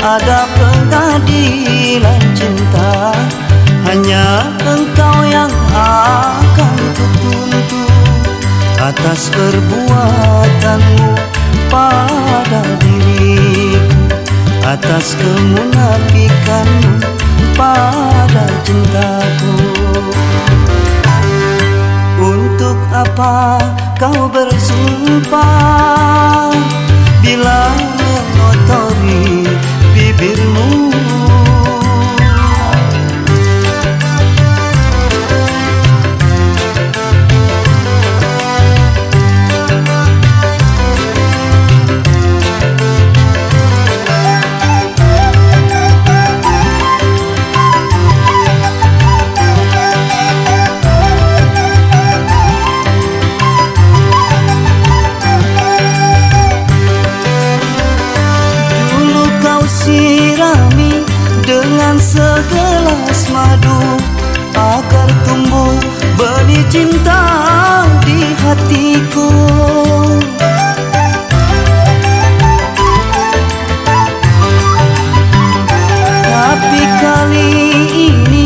ada pengadilan cinta Hanya engkau yang akan kutuntut Atas perbuatanmu pada diriku Atas kemunafikanmu pada cintaku madu agar tumbuh benih cinta di hatiku. Tapi kali ini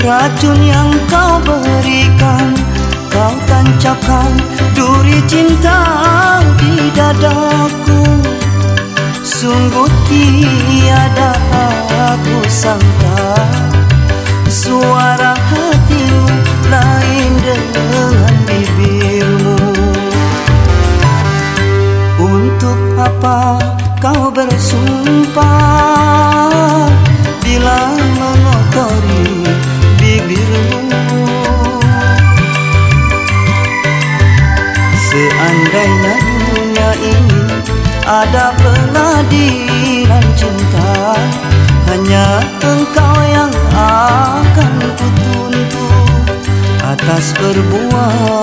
racun yang kau berikan kau tancapkan duri cinta di dadaku. Sungguh tiada aku sangka Kau bersumpah? Bila mengotori bibirmu Seandainya dunia ini ada pengadilan cinta hanya engkau yang akan kutuntut Atas perbuatanmu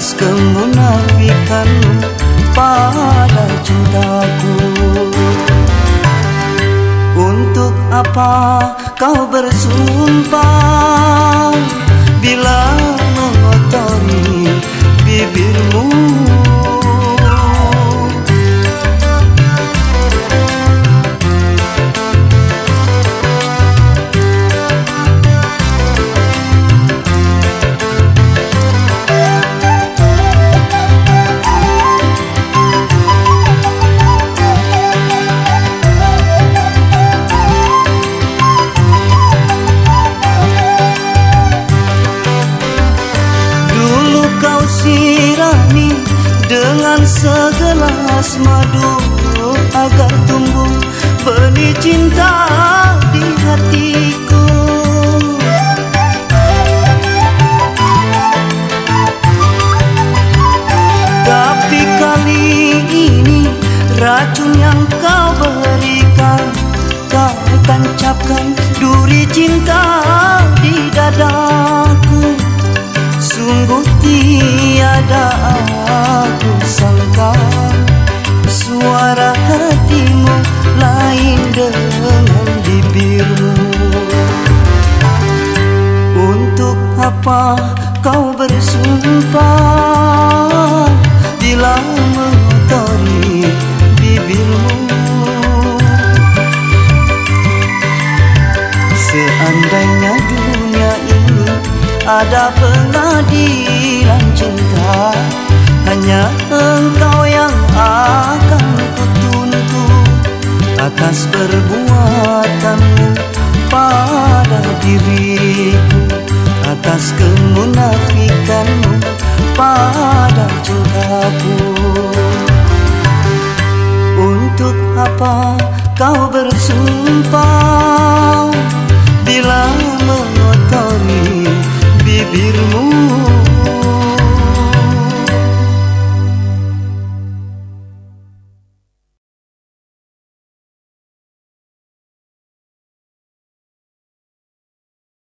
Atas kemunafikanmu pada cintaku. Untuk apa kau bersumpah segelas madu agar tumbuh benih cinta di hatiku. Tapi kali ini racun yang kau berikan kau tancapkan duri cinta di dadaku. Sungguh tiada dengan bibirmu. Untuk apa kau bersumpah Bila mengotori bibirmu? Seandainya dunia ini ada diriku atas kemunafikanmu pada cintaku Untuk apa kau bersumpah bila mengotori bibirmu?